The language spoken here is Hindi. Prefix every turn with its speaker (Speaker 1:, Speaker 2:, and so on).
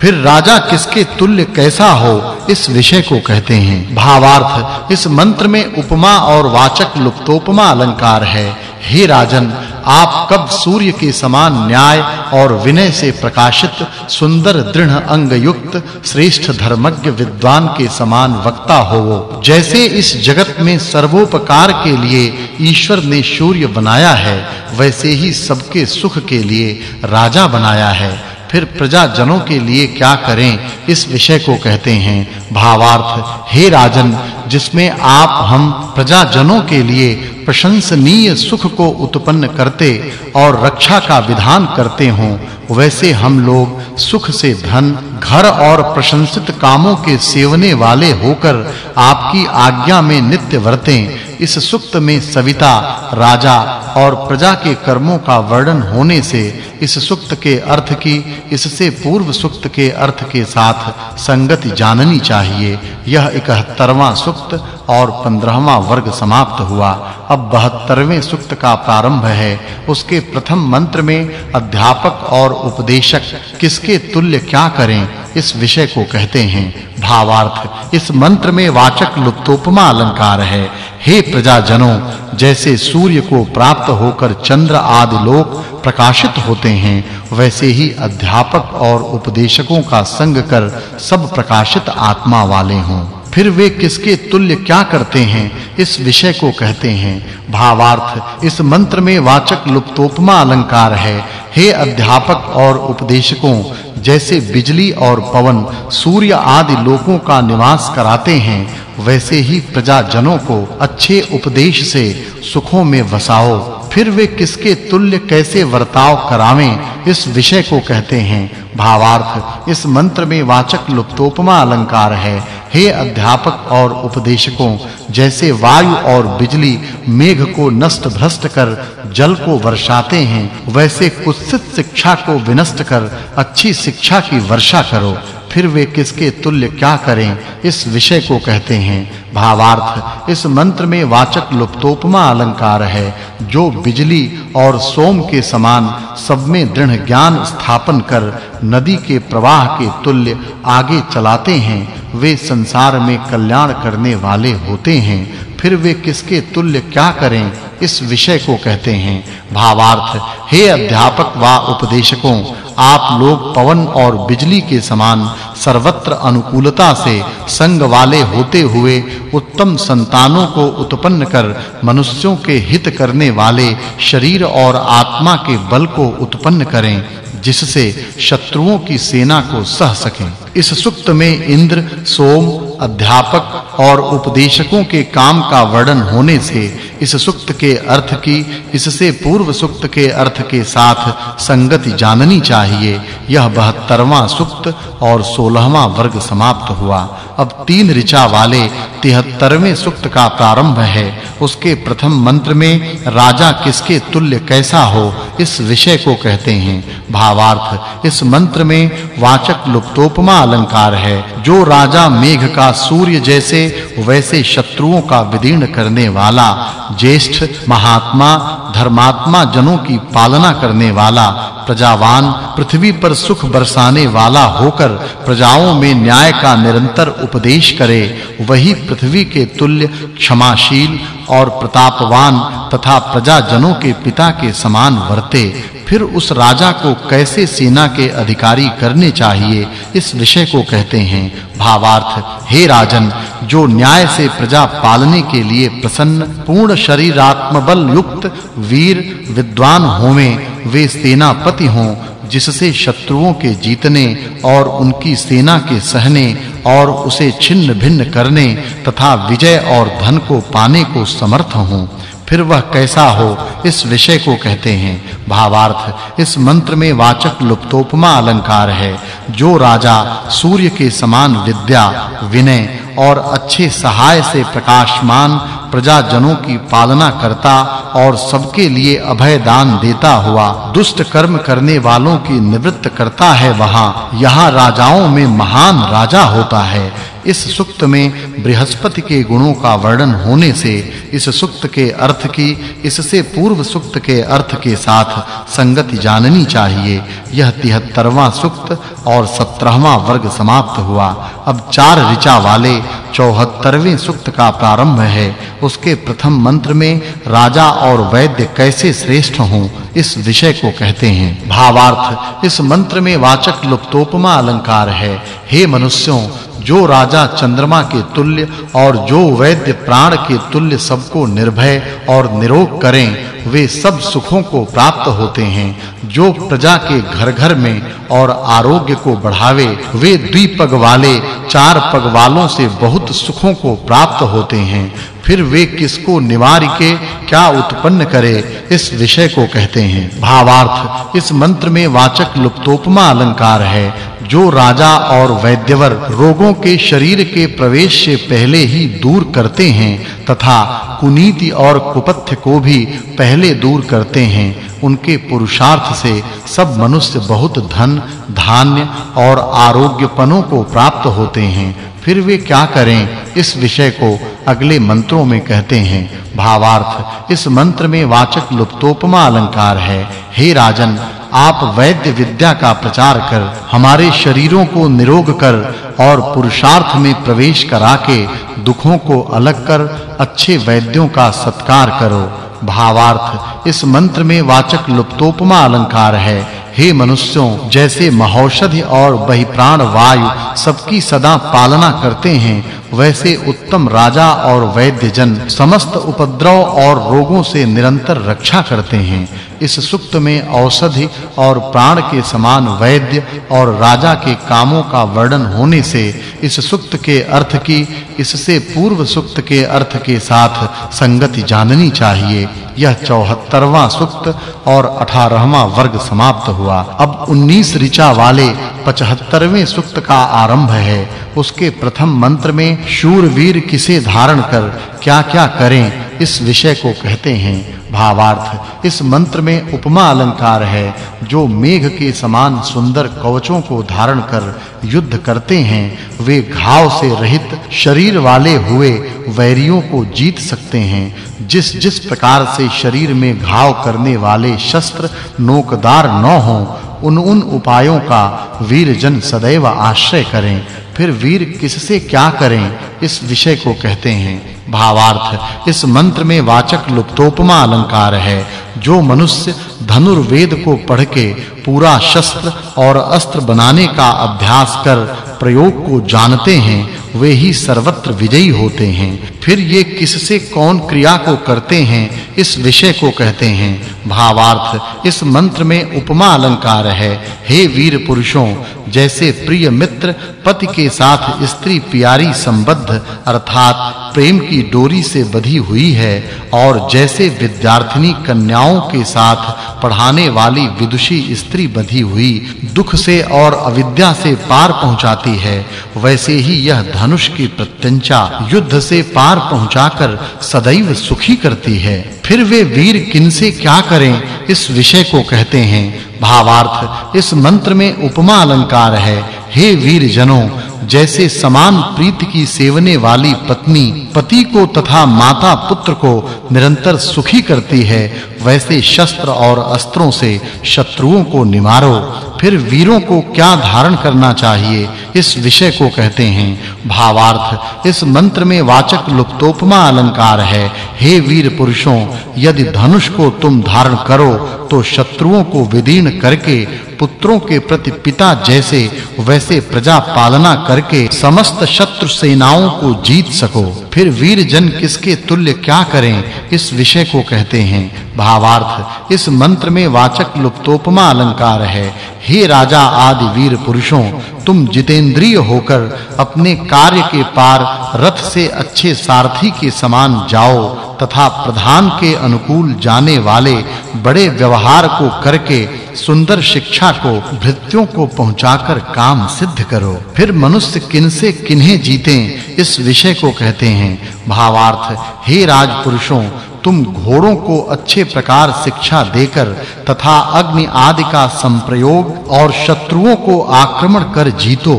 Speaker 1: फिर राजा किसके तुल्य कैसा हो, इस विषय को कहते हैं। भावार्थ, इस मंत्र में उपमा और वाचक् लुप्तोपमा अलंकार है। हे राजन, आप कब सूर्य के समान न्याय और विनय से प्रकाशित, सुंदर, दृढ़ अंग युक्त श्रेष्ठ धर्मज्ञ, विद्वान के समान वक्ता हो जैसे इस जगत में सर्वोपकार के लिए ईश्वर ने सूर्य बनाया है, वैसे ही सबके सुख के लिए राजा बनाया है। फिर प्रजा जनों के लिए क्या करें? इस विषय को कहते हैं, भावार्थ, हे राजन, जिसमें आप हम प्रजा जनों के लिए प्रशंसनीय सुख को उत्पन्न करते और रक्षा का विधान करते हों, वैसे हम लोग सुख से धन, घर और प्रशंसित कामों के सेवने वाले होकर आपकी आज्ञा में नित्य वर्तें। इस सुक्त में सविता, राजा और प्रजा के कर्मों का वर्णन होने से इस सुक्त के अर्थ की, इससे पूर्व सुक्त के अर्थ के साथ संगति जाननी चाहिए। यह 71वां सुक्त और 15वां वर्ग समाप्त हुआ। अब 72वें सुक्त का प्रारंभ है। उसके प्रथम मंत्र में अध्यापक और उपदेशक किसके तुल्य क्या करें? इस विषय को कहते हैं, भावार्थ। इस मंत्र में वाचक् लुप्तोपमा अलंकार है। हे प्रजाजनों, जैसे सूर्य को प्राप्त होकर चंद्र आदि लोक प्रकाशित होते हैं, वैसे ही अध्यापक और उपदेशकों का संग कर सब प्रकाशित आत्मा वाले हों। फिर वे किसके तुल्य क्या करते हैं? इस विषय को कहते हैं, भावार्थ। इस मंत्र में वाचक् लुप्तोपमा अलंकार है। हे अध्यापक और उपदेशकों जैसे बिजली और पवन सूर्य आदि लोकों का निवास कराते हैं वैसे ही प्रजा जनों को अच्छे उपदेश से सुखों में वसाओ। फिर वे किसके तुल्य कैसे वर्ताव करावें, इस विषय को कहते हैं भावार्थ। इस मंत्र में वाचक् लुप्तोपमा अलंकार है। हे अध्यापक और उपदेशकों, जैसे वायु और बिजली मेघ को नष्ट भ्रष्ट कर जल को वर्षाते हैं, वैसे कुत्सित शिक्षा को विनष्ट कर अच्छी शिक्षा की वर्षा करो। फिर वे किसके तुल्य क्या करें? इस विषय को कहते हैं। भावार्थ, इस मंत्र में वाचक् लुप्तोपमा अलंकार है। जो बिजली और सोम के समान सब में दृढ़ ज्ञान स्थापन कर नदी के प्रवाह के तुल्य आगे चलाते हैं, वे संसार में कल्याण करने वाले होते हैं। फिर वे किसके तुल्य क्या करें? इस विषय को कहते हैं, भावार्थ। हे अध्यापक व उपदेशकों, आप लोग पवन और बिजली के समान सर्वत्र अनुकूलता से संग वाले होते हुए उत्तम संतानों को उत्पन्न कर मनुष्यों के हित करने वाले शरीर और आत्मा के बल को उत्पन्न करें, जिससे शत्रुओं की सेना को सह सकें। इस सुक्त में इंद्र, सोम अध्यापक और उपदेशकों के काम का वर्णन होने से इस सुक्त के अर्थ की, इससे पूर्व सुक्त के अर्थ के साथ संगति जाननी चाहिए। यह 72वां सुक्त और 16वां वर्ग समाप्त हुआ। अब तीन ऋचा वाले 73वें सुक्त का प्रारंभ है। उसके प्रथम मंत्र में, राजा किसके तुल्य कैसा हो, इस विषय को कहते हैं। भावार्थ, इस मंत्र में वाचक् लुप्तोपमा अलंकार है। जो राजा मेघ का सूर्य जैसे, वैसे शत्रुओं का विदीर्ण करने वाला, ज्येष्ठ महात्मा, धर्मात्मा जनों की पालना करने वाला, प्रजावान, पृथ्वी पर सुख बरसाने वाला होकर प्रजाओं में न्याय का निरंतर उपदेश करे, वही पृथ्वी के तुल्य, क्षमाशील और प्रतापवान तथा प्रजाजनों के पिता के समान वर्ते, फिर उस राजा को कैसे सेना के अधिकारी करने चाहिए, इस विषय को कहते हैं। भावार्थ, हे राजन, जो न्याय से प्रजा पालने के लिए प्रसन्न, पूर्ण शरीरात्म बल युक्त, वीर, विद्वान होवें, वे सेनापति हों, जिससे शत्रुओं के जीतने और उनकी सेना के सहने और उसे छिन्न भिन्न करने तथा विजय और धन को पाने को समर्थ हों। फिर वह कैसा हो, इस विषय को कहते हैं। भावार्थ, इस मंत्र में वाचक् लुप्तोपमा अलंकार है। जो राजा सूर्य के समान विद्या, विनय और अच्छे सहाय से प्रकाशमान प्रजाजनों की पालना करता और सबके लिए अभय दान देता हुआ दुष्ट कर्म करने वालों की निवृत्त करता है, वहाँ, यहाँ राजाओं में महान राजा होता है। इस सुक्त में बृहस्पति के गुणों का वर्णन होने से, इस सुक्त के अर्थ की, इससे पूर्व सुक्त के अर्थ के साथ संगति जाननी चाहिए। यह 73वां सुक्त और 17वां वर्ग समाप्त हुआ। अब चार ऋचा वाले 74वें सुक्त का प्रारंभ है। उसके प्रथम मंत्र में, राजा और वैद्य कैसे श्रेष्ठ हों, इस विषय को कहते हैं। भावार्थ, इस मंत्र में वाचक् लुप्तोपमा अलंकार है। हे मनुष्यों जो राजा चंद्रमा के तुल्य और जो वैद्य प्राण के तुल्य सबको निर्भय और निरोग करें, वे सब सुखों को प्राप्त होते हैं। जो प्रजा के घर-घर में और आरोग्य को बढ़ावे, वे द्विपग वाले, चार पग वालों से बहुत सुखों को प्राप्त होते हैं। फिर वे किसको निवार के क्या उत्पन्न करे, इस विषय को कहते हैं। भावार्थ, इस मंत्र में वाचक् लुप्तोपमा अलंकार है। जो राजा और वैद्यवर रोगों के शरीर के प्रवेश से पहले ही दूर करते हैं तथा कुनीति और कुपथ्य को भी पहले दूर करते हैं, उनके पुरुषार्थ से सब मनुष्य बहुत धन, धान्य और आरोग्यपनों को प्राप्त होते हैं। फिर वे क्या करें? इस विषय को अगले मंत्रों में कहते हैं। भावार्थ, इस मंत्र में वाचक् लुप्तोपमा अलंकार है। हे राजन आप वैद्य विद्या का प्रचार कर, हमारे शरीरों को निरोग कर और पुरुषार्थ में प्रवेश करा के दुखों को अलग कर, अच्छे वैद्यों का सत्कार करो। भावार्थ, इस मंत्र में वाचक् लुप्तोपमा अलंकार है। हे मनुष्यों, जैसे महौषधि और बहिप्राण वायु सबकी सदा पालना करते हैं, वैसे उत्तम राजा और वैद्य जन समस्त उपद्रव और रोगों से निरंतर रक्षा करते हैं। इस सुक्त में औषधि और प्राण के समान वैद्य और राजा के कामों का वर्णन होने से इस सुक्त के अर्थ की, इससे पूर्व सुक्त के अर्थ के साथ संगति जाननी चाहिए। यह 74वां सुक्त और 18वां वर्ग समाप्त हुआ। अब 19 ऋचा वाले 75वें सुक्त का आरंभ है। उसके प्रथम मंत्र में शूरवीर किसे धारण कर, क्या-क्या करें, इस विषय को कहते हैं। भावार्थ। इस मंत्र में उपमा अलंकार है, जो मेघ के समान सुंदर कवचों को धारण कर युद्ध करते हैं, वे घाव से रहित शरीर वाले हुए वैरियों को जीत सकते हैं। जिस जिस प्रकार से शरीर में घाव करने वाले शस्त्र नोकदार न हों, उन उन उपायों का वीर जन सदैव आश्रय करें। फिर वीर किससे क्या करें, इस विषय को कहते हैं। भावार्थ। इस मंत्र में वाचक् लुप्तोपमा अलंकार है। जो मनुष्य धनुर्वेद को पढ़ के पूरा शस्त्र और अस्त्र बनाने का अभ्यास कर प्रयोग को जानते हैं, वे ही सर्वत्र विजयी होते हैं। फिर ये किससे कौन क्रिया को करते हैं, इस विषय को कहते हैं। भावार्थ, इस मंत्र में उपमा अलंकार है। हे वीर पुरुषों, जैसे प्रिय मित्र पति के साथ स्त्री प्यारी संबद्ध, अर्थात प्रेम की डोरी से बधी हुई है और जैसे विद्यार्थिनी कन्याओं के साथ पढ़ाने वाली विदुषी स्त्री बधी हुई दुख से और अविद्या से पार पहुंचाती है, वैसे ही यह धनुष की प्रत्यंचा युद्ध से पार पहुंचाकर सदैव सुखी करती है। फिर वे वीर किनसे क्या करें? इस विषय को कहते हैं। भावार्थ, इस मंत्र में उपमा अलंकार है। हे वीर जनों जैसे समान प्रीति की सेवने वाली पत्नी पति को तथा माता पुत्र को निरंतर सुखी करती है, वैसे शस्त्र और अस्त्रों से शत्रुओं को निमारो फिर वीरों को क्या धारण करना चाहिए? इस विषय को कहते हैं, भावार्थ। इस मंत्र में वाचक् लुप्तोपमा अलंकार है। हे वीर पुरुषों, यदि धनुष को तुम धारण करो तो शत्रुओं को विदीर्ण करके, पुत्रों के प्रति पिता जैसे, वैसे प्रजा पालना करके, समस्त शत्रु सेनाओं को जीत सको। फिर वीर जन किसके तुल्य क्या करें? इस विषय को कहते हैं। भावार्थ, इस मंत्र में वाचक् लुप्तोपमा अलंकार है। हे राजा आदि वीर पुरुषों, तुम जितेंद्रिय होकर अपने कार्य के पार रथ से अच्छे सारथी के समान जाओ। तथा प्रधान के अनुकूल जाने वाले बड़े व्यवहार को करके सुंदर शिक्षा को, भृत्यों को पहुंचाकर काम सिद्ध करो। फिर मनुष्य किनसे किन्हें जीतें, इस विषय को कहते हैं। भावार्थ, हे राजपुरुषों, तुम घोड़ों को अच्छे प्रकार शिक्षा देकर तथा अग्नि आदि का संप्रयोग और शत्रुओं को आक्रमण कर जीतो।